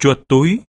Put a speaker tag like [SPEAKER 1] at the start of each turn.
[SPEAKER 1] chuột túi.